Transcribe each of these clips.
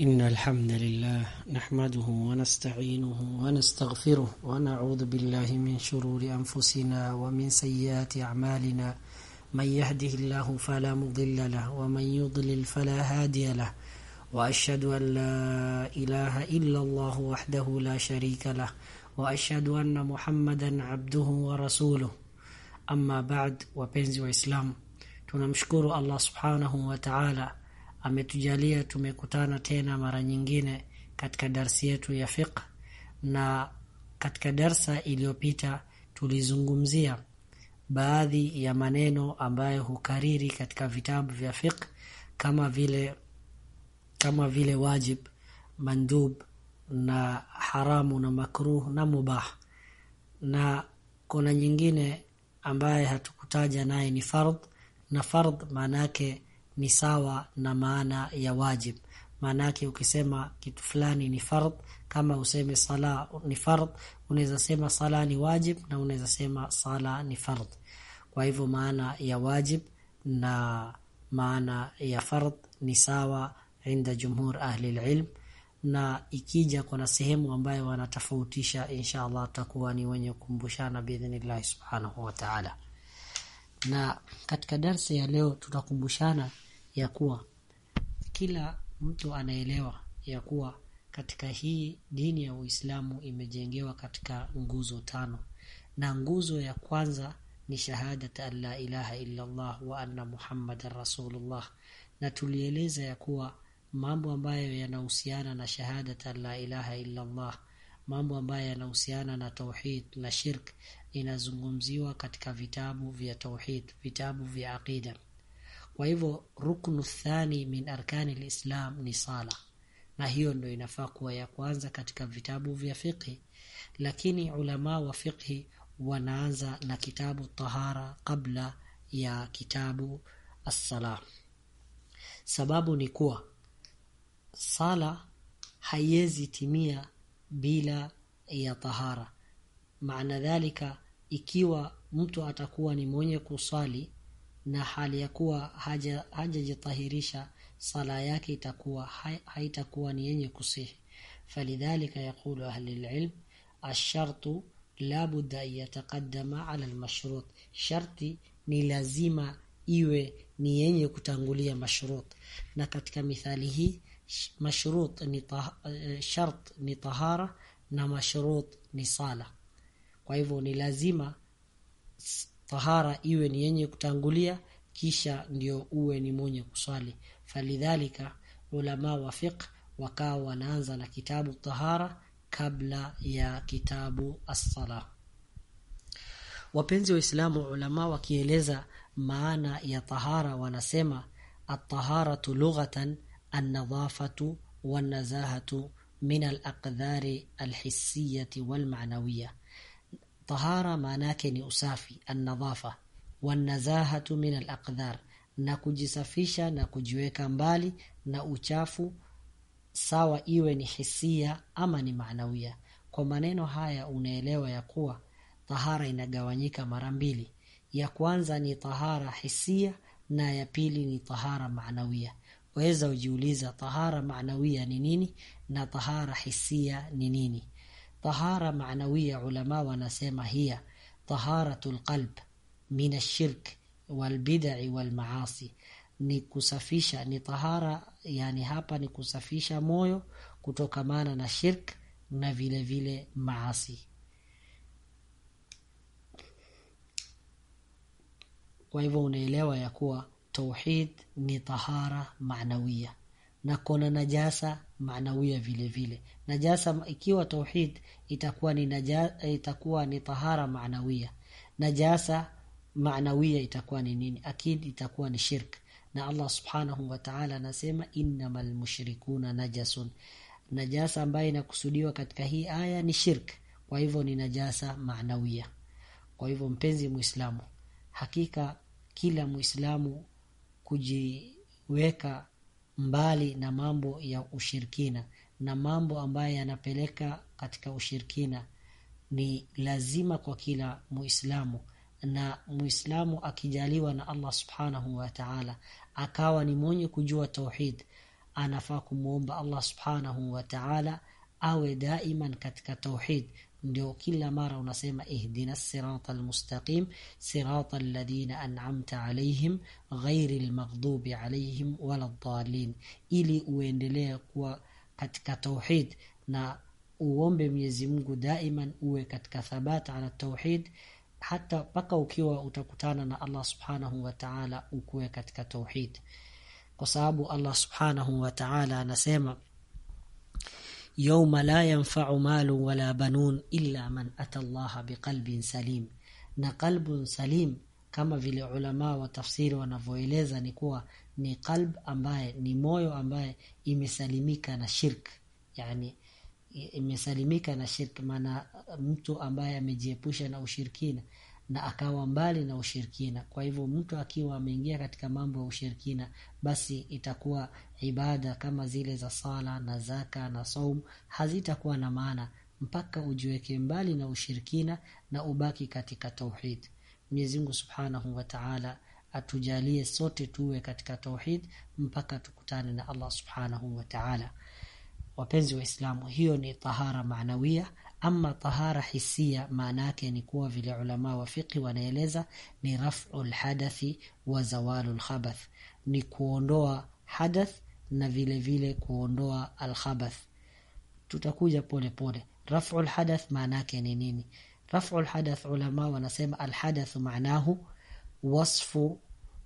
إن الحمد لله نحمده ونستعينه ونستغفره ونعوذ بالله من شرور أنفسنا ومن سيئات أعمالنا. من يهده الله فلا مضل له ومن يضلل فلا هادي له. وأشهد أن لا إله إلا الله وحده لا شريك له. وأشهد أن محمدا عبده ورسوله. أما بعد waislamu tunamshukuru Allah subhanahu wa ta'ala ametujalia tumekutana tena mara nyingine katika darsi yetu ya fiqh. Na katika darsa iliyopita tulizungumzia baadhi ya maneno ambayo hukariri katika vitabu vya fiqh kama vile kama vile wajib mandub na haramu na makruh na mubah. Na kuna nyingine ambaye hatukutaja naye ni fardh na fardh maana yake ni sawa na maana ya wajib. Maana yake ukisema kitu fulani ni fard kama useme sala ni fard unaweza sema sala ni wajib na unaweza sema sala ni fardh kwa hivyo maana ya wajib na maana ya fardh ni sawa inda jumhur ahli ilm na ikija kuna sehemu ambayo wanatofautisha insha Allah tutakuwa ni wenye kukumbushana biidhnillah subhanahu wa ta'ala. Na katika darsa ya leo tutakumbushana ya kuwa. Kila mtu anaelewa ya kuwa katika hii dini ya Uislamu imejengewa katika nguzo tano. Na nguzo ya kwanza ni shahadat an la ilaha illa Allah wa anna Muhammadan rasulullah. Na tulieleza ya kuwa mambo ambayo yanahusiana na shahadat an la ilaha illa Allah mambo ambayo yanahusiana na tauhid na shirk inazungumziwa katika vitabu vya tauhid vitabu vya aqida kwa hivyo ruknu thani min arkani lislam ni sala. Na hiyo ndio inafaa kuwa ya kwanza katika vitabu vya fiqhi. Lakini ulama wa fiqhi wanaanza na kitabu tahara kabla ya kitabu assala sababu ni kuwa sala haiwezi timia bila ya tahara. Maana dhalika ikiwa mtu atakuwa ni mwenye kusali na hali ya kuwa haja hajajitahirisha sala yake itakuwa haitakuwa ni yenye kusihi. Falidhalika yaqulu ahli alilm ashartu la budda an yataqaddama ala almashrut. Sharti ni lazima iwe ni yenye kutangulia mashrut. Na katika mithali hii mashrut ni tah, shart ni tahara na mashrut ni sala. Kwa hivyo ni lazima tahara iwe ni yenye kutangulia kisha ndio uwe ni mwenye kuswali. Falidhalika ulama wa fiqh wakawa wanaanza na kitabu tahara kabla ya kitabu as-sala wapenzi wa Islamu ulama wakieleza maana ya tahara wanasema at-taharatu lughatan an-nadhafatu wan-nazahatu min al-aqdhari al-hissiyati wal-ma'nawiyah tahara maana yake ni usafi an-nadhafa wan-nazahatu min al-aqdar na kujisafisha na kujiweka mbali na uchafu sawa iwe ni hisia ama ni maanawia. Kwa maneno haya unaelewa ya kuwa tahara inagawanyika mara mbili. Ya kwanza ni tahara hisia na ya pili ni tahara maanawia. Waweza ujiuliza tahara maanawia ni nini na tahara hisia ni nini tahara maanawia ulama wanasema hiya taharatul qalb min ashirk walbidai walmaasi ni kusafisha ni tahara yani hapa ni kusafisha moyo kutokamana na shirk na vile vile maasi. Kwa hivyo unaelewa ya kuwa tauhid ni tahara maanawia na kuna najasa maanawia vile vile. Najasa ikiwa tauhid itakuwa ni naja, itakuwa ni tahara maanawia najasa maanawia itakuwa ni nini? Akid itakuwa ni shirk. Na Allah subhanahu wa ta'ala anasema innamal mushrikuna najasun. Najasa ambayo inakusudiwa katika hii aya ni shirk. Kwa hivyo ni najasa maanawia kwa hivyo mpenzi muislamu hakika kila muislamu kujiweka mbali na mambo ya ushirikina. Na mambo ambayo yanapeleka katika ushirikina ni lazima kwa kila muislamu. Na muislamu akijaliwa na Allah subhanahu wa ta'ala akawa ni mwenye kujua tauhid anafaa kumwomba allah subhanahu wa taala awe daiman katika tauhid ndio kila mara unasema ihdina sirata almustaqim sirata alladhina an'amta alaihim ghairi lmaghdubi alaihim wala dhalin ili uendelee kuwa katika tauhid na uombe mwenyezi mungu daiman uwe katika thabat ala tauhid hata mpaka ukiwa utakutana na allah subhanahu wa taala ukuwe katika tauhid. Kwa sababu allah subhanahu wa taala anasema yauma la yanfau malu wala banun illa man ata llaha biqalbin salim na qalbun salim kama vile ulama wa tafsiri wanavyoeleza ni kuwa ni qalb ambaye ni moyo ambaye imesalimika na shirk. Yani imesalimika na shirk maana mtu ambaye amejiepusha na ushirikina na akawa mbali na ushirikina. Kwa hivyo mtu akiwa ameingia katika mambo ya ushirikina basi itakuwa ibada kama zile za sala na zaka na saum hazitakuwa na maana mpaka ujiweke mbali na ushirikina na ubaki katika tauhid. Mwenyezi mungu subhanahu wa taala atujalie sote tuwe katika tauhid mpaka tukutane na allah subhanahu wa taala. Wapenzi waislamu hiyo ni tahara maanawia ama tahara hisia maana yake ni kuwa vile ulama wa fiqhi wanaeleza ni rafu lhadathi wa zawalu lkhabath ni kuondoa hadath na vile vile kuondoa alkhabath tutakuja pole pole rafu lhadath maana yake ni nini rafu lhadath ulama wanasema alhadath maanahu wasfu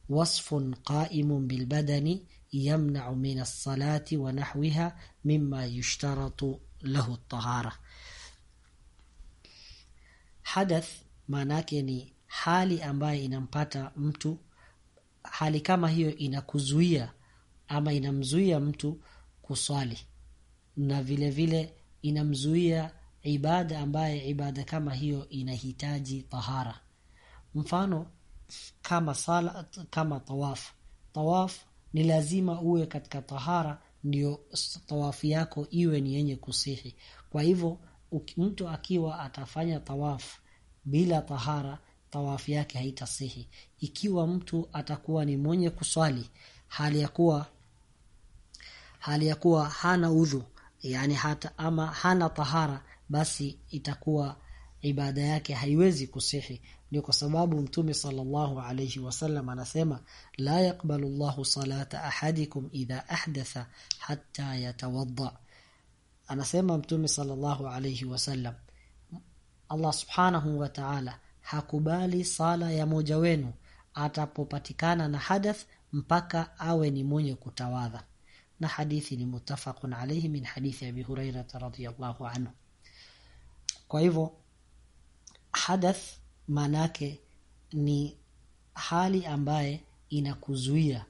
wasfun qaimun bilbadani yamnau min alsalati wa nahwiha mima yushtaratu lahu tahara hadath maana yake ni hali ambayo inampata mtu. Hali kama hiyo inakuzuia ama inamzuia mtu kuswali. Na vilevile vile inamzuia ibada ambaye ibada kama hiyo inahitaji tahara. Mfano kama sala kama tawaf. Tawaf ni lazima uwe katika tahara ndio tawafu yako iwe ni yenye kusihi. Kwa hivyo mtu akiwa atafanya tawafu bila tahara tawafu yake haitasihi. Ikiwa mtu atakuwa ni mwenye kuswali hali ya kuwa hali ya kuwa hana udhu yani hata ama hana tahara basi itakuwa ibada yake haiwezi kusihi. Ndio kwa sababu mtume sallallahu alayhi wasallam anasema la yaqbalu Allahu salata ahadikum idha ahdatha hatta yatawadda anasema mtume sallallahu alayhi wasallam Allah subhanahu wa ta'ala hakubali sala ya moja wenu atapopatikana na hadath mpaka awe ni mwenye kutawadha. Na hadithi ni mutafaqun alayhi min hadithi abi hurairah radhiyallahu anhu. Kwa hivyo hadath manake ni hali ambaye inakuzuia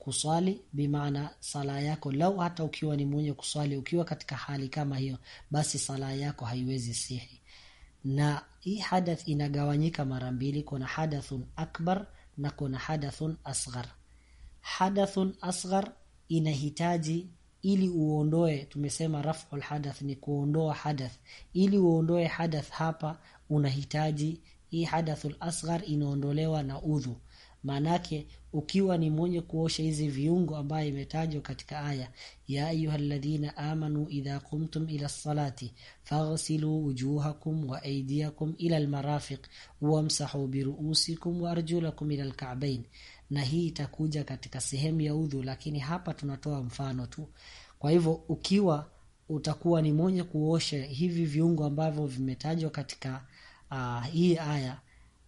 kuswali bimaana sala yako lau hata ukiwa ni mwenye kuswali ukiwa katika hali kama hiyo basi sala yako haiwezi sihi. Na hii hadath inagawanyika mara mbili kuna hadathun akbar na kuna hadathun asghar. Hadathun asghar inahitaji ili uondoe tumesema raful hadath ni kuondoa hadath. Ili uondoe hadath hapa unahitaji hii hadathul asghar inaondolewa na udhu maanake ukiwa ni mwenye kuosha hizi viungo ambayo imetajwa katika aya ya ayuha alladhina amanu idha kumtum ila lsalati faghsilu wujuhakum wa aidiakum ila lmarafiq wamsahu biruusikum wa arjulakum ila lkabain na hii itakuja katika sehemu ya udhu lakini hapa tunatoa mfano tu. Kwa hivyo ukiwa utakuwa ni mwenye kuosha hivi viungo ambavyo vimetajwa katika uh, hii aya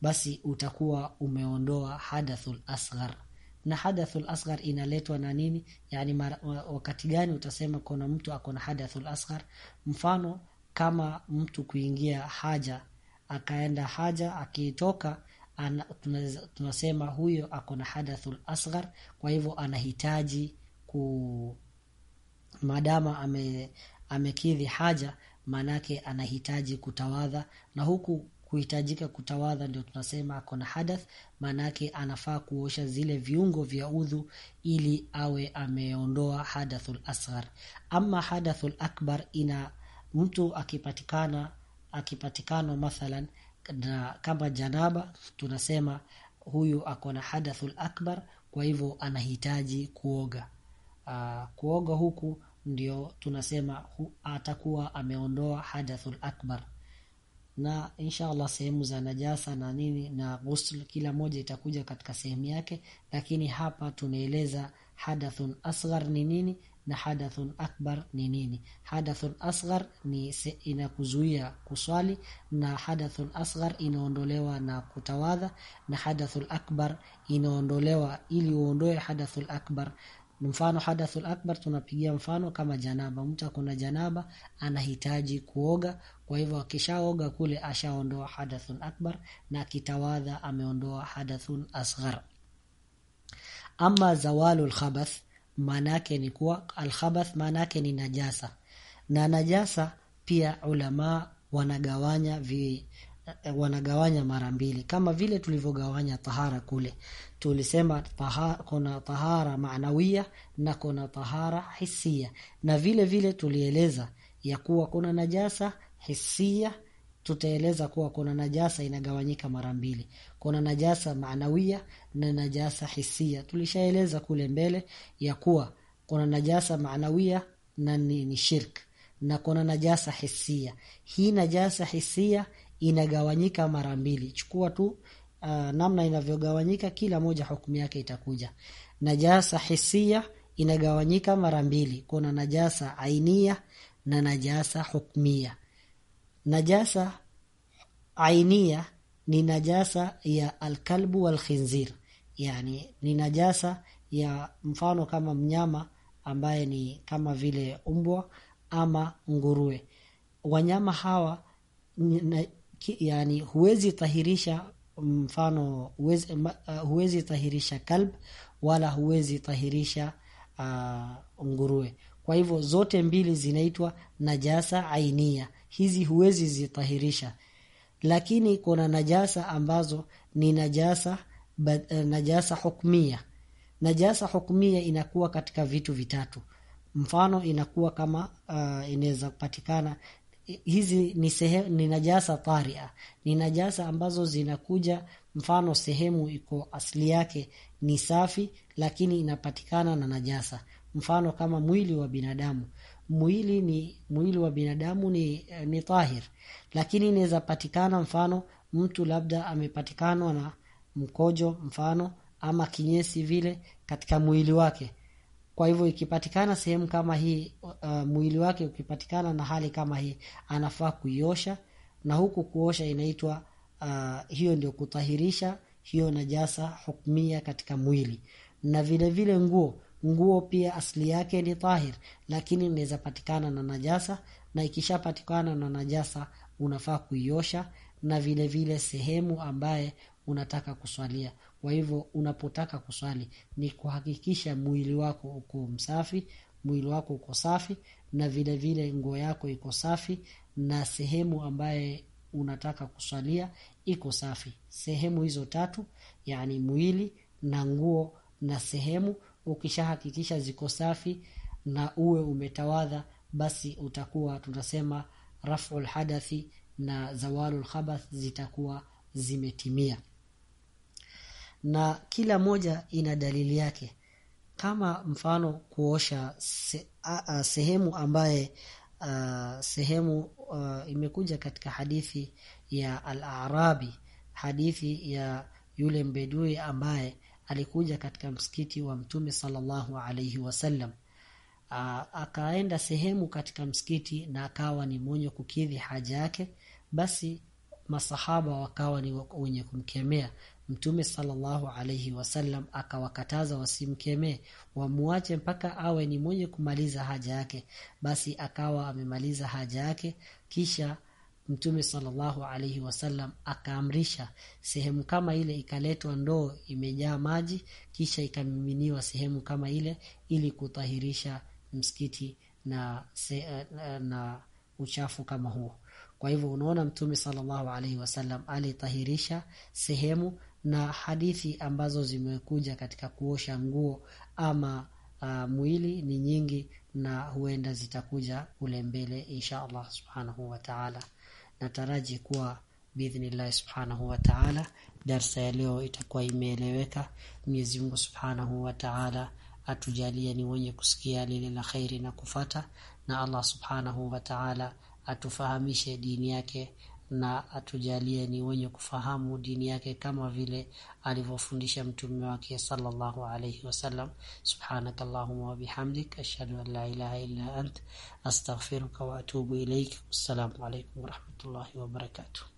basi utakuwa umeondoa hadathul asghar na hadathul asghar inaletwa na nini? Yani mara, wakati gani utasema kuna mtu akona hadathul asghar mfano kama mtu kuingia haja akaenda haja akitoka ana, tunasema huyo ako na hadathul asghar kwa hivyo anahitaji ku madama ame amekidhi haja maanake anahitaji kutawadha. Na huku kuhitajika kutawadha ndio tunasema ako na hadath maanake anafaa kuosha zile viungo vya udhu ili awe ameondoa hadathul asghar. Ama hadathul akbar ina mtu akipatikana akipatikanwa mathalan na kama janaba tunasema huyu ako na hadathul akbar kwa hivyo anahitaji kuoga. Aa, kuoga huku ndio tunasema hu, atakuwa ameondoa hadathul akbar na inshallah sehemu za najasa na nini na ghusl kila moja itakuja katika sehemu yake lakini hapa tunaeleza hadathun asghar ni nini na hadathun akbar ni nini. Hadathun asghar ni inakuzuia kuswali na hadathun asghar inaondolewa na kutawadha na hadathul akbar inaondolewa ili uondoe hadathul akbar mfano hadathul akbar tunapigia mfano kama janaba. Mtu akona janaba anahitaji kuoga. Kwa hivyo akishaoga kule ashaondoa hadathun akbar na akitawadha ameondoa hadathun asghar. Ama zawalul khabath maana yake ni kuwa alkhabath maana ni najasa. Na najasa pia ulama wanagawanya vi wanagawanya mara mbili kama vile tulivyogawanya tahara kule. Tulisema tahara, kuna tahara maanawia na kuna tahara hisia. Na vile vile tulieleza ya kuwa kuna najasa hisia tutaeleza kuwa kuna najasa inagawanyika mara mbili. Kuna najasa maanawia na najasa hisia. Tulishaeleza kule mbele ya kuwa kuna najasa maanawia na ni, ni shirk. Na kuna najasa hisia. Hii najasa hisia inagawanyika mara mbili. Chukua tu uh, namna inavyogawanyika kila moja hukumu yake itakuja. Najasa hisia inagawanyika mara mbili. Kuna najasa ainia na najasa hukmia. Najasa ainia ni najasa ya alkalbu walkhinzir. Yani ni najasa ya mfano kama mnyama ambaye ni kama vile umbwa ama nguruwe. Wanyama hawa yani huwezi tahirisha mfano huwezi, uh, huwezi tahirisha kalb wala huwezi tahirisha uh, nguruwe. Kwa hivyo zote mbili zinaitwa najasa ainia. Hizi huwezi zitahirisha. Lakini kuna najasa ambazo ni najasa bad, uh, najasa hukmia. Najasa hukmia inakuwa katika vitu vitatu. Mfano inakuwa kama uh, inaweza kupatikana hizi ni, sehe, ni najasa taria. Ni najasa ambazo zinakuja mfano sehemu iko asili yake ni safi lakini inapatikana na najasa. Mfano kama mwili wa binadamu. Mwili ni mwili wa binadamu ni, ni tahir. Lakini inaweza patikana mfano mtu labda amepatikanwa na mkojo mfano ama kinyesi vile katika mwili wake kwa hivyo ikipatikana sehemu kama hii uh, mwili wake ukipatikana na hali kama hii anafaa kuiosha na huku kuosha inaitwa uh, hiyo ndio kutahirisha hiyo najasa hukmia katika mwili. Na vile vile nguo nguo pia asili yake ni tahir lakini inaweza patikana na najasa na ikishapatikana na najasa unafaa kuiosha na vile vile sehemu ambaye unataka kuswalia. Kwa hivyo unapotaka kuswali ni kuhakikisha mwili wako uko msafi mwili wako uko safi na vile vile nguo yako iko safi na sehemu ambaye unataka kuswalia iko safi. Sehemu hizo tatu yani mwili na nguo na sehemu ukishahakikisha ziko safi na uwe umetawadha basi utakuwa tunasema rafu lhadathi na zawalu lkhabath zitakuwa zimetimia na kila moja ina dalili yake. Kama mfano kuosha se, a, a, sehemu ambaye a, sehemu a, imekuja katika hadithi ya al-arabi hadithi ya yule mbedui ambaye alikuja katika msikiti wa mtume sallallahu alayhi wasallam akaenda sehemu katika msikiti na akawa ni mwenye kukidhi haja yake basi masahaba wakawa ni wenye kumkemea mtume sallallahu alaihi wasallam akawakataza wasimkemee wamuache mpaka awe ni mwenye kumaliza haja yake. Basi akawa amemaliza haja yake kisha mtume sallallahu alaihi wasallam akaamrisha. Sehemu kama ile ikaletwa ndoo imejaa maji kisha ikamiminiwa sehemu kama ile ili kutahirisha msikiti na, se, na uchafu kama huo. Kwa hivyo unaona mtume sallallahu alaihi wasallam alitahirisha sehemu na hadithi ambazo zimekuja katika kuosha nguo ama uh, mwili ni nyingi na huenda zitakuja kule mbele insha allah subhanahu wa ta'ala. nataraji kuwa biidhnillahi subhanahu wa ta'ala darsa ya leo itakuwa imeeleweka mwenyezi mungu subhanahu wataala atujalie ni wenye kusikia lile la khairi na kufata, na Allah subhanahu wa ta'ala atufahamishe dini yake na atujalie ni wenye kufahamu dini yake kama vile alivyofundisha mtume wake sallallahu alayhi wasallam. Subhanaka Allahumma wa bihamdik ashhadu an la ilaha illa ant astaghfiruka wa atubu ilaik. Assalamu alaykum wa rahmatullahi wa barakatuh.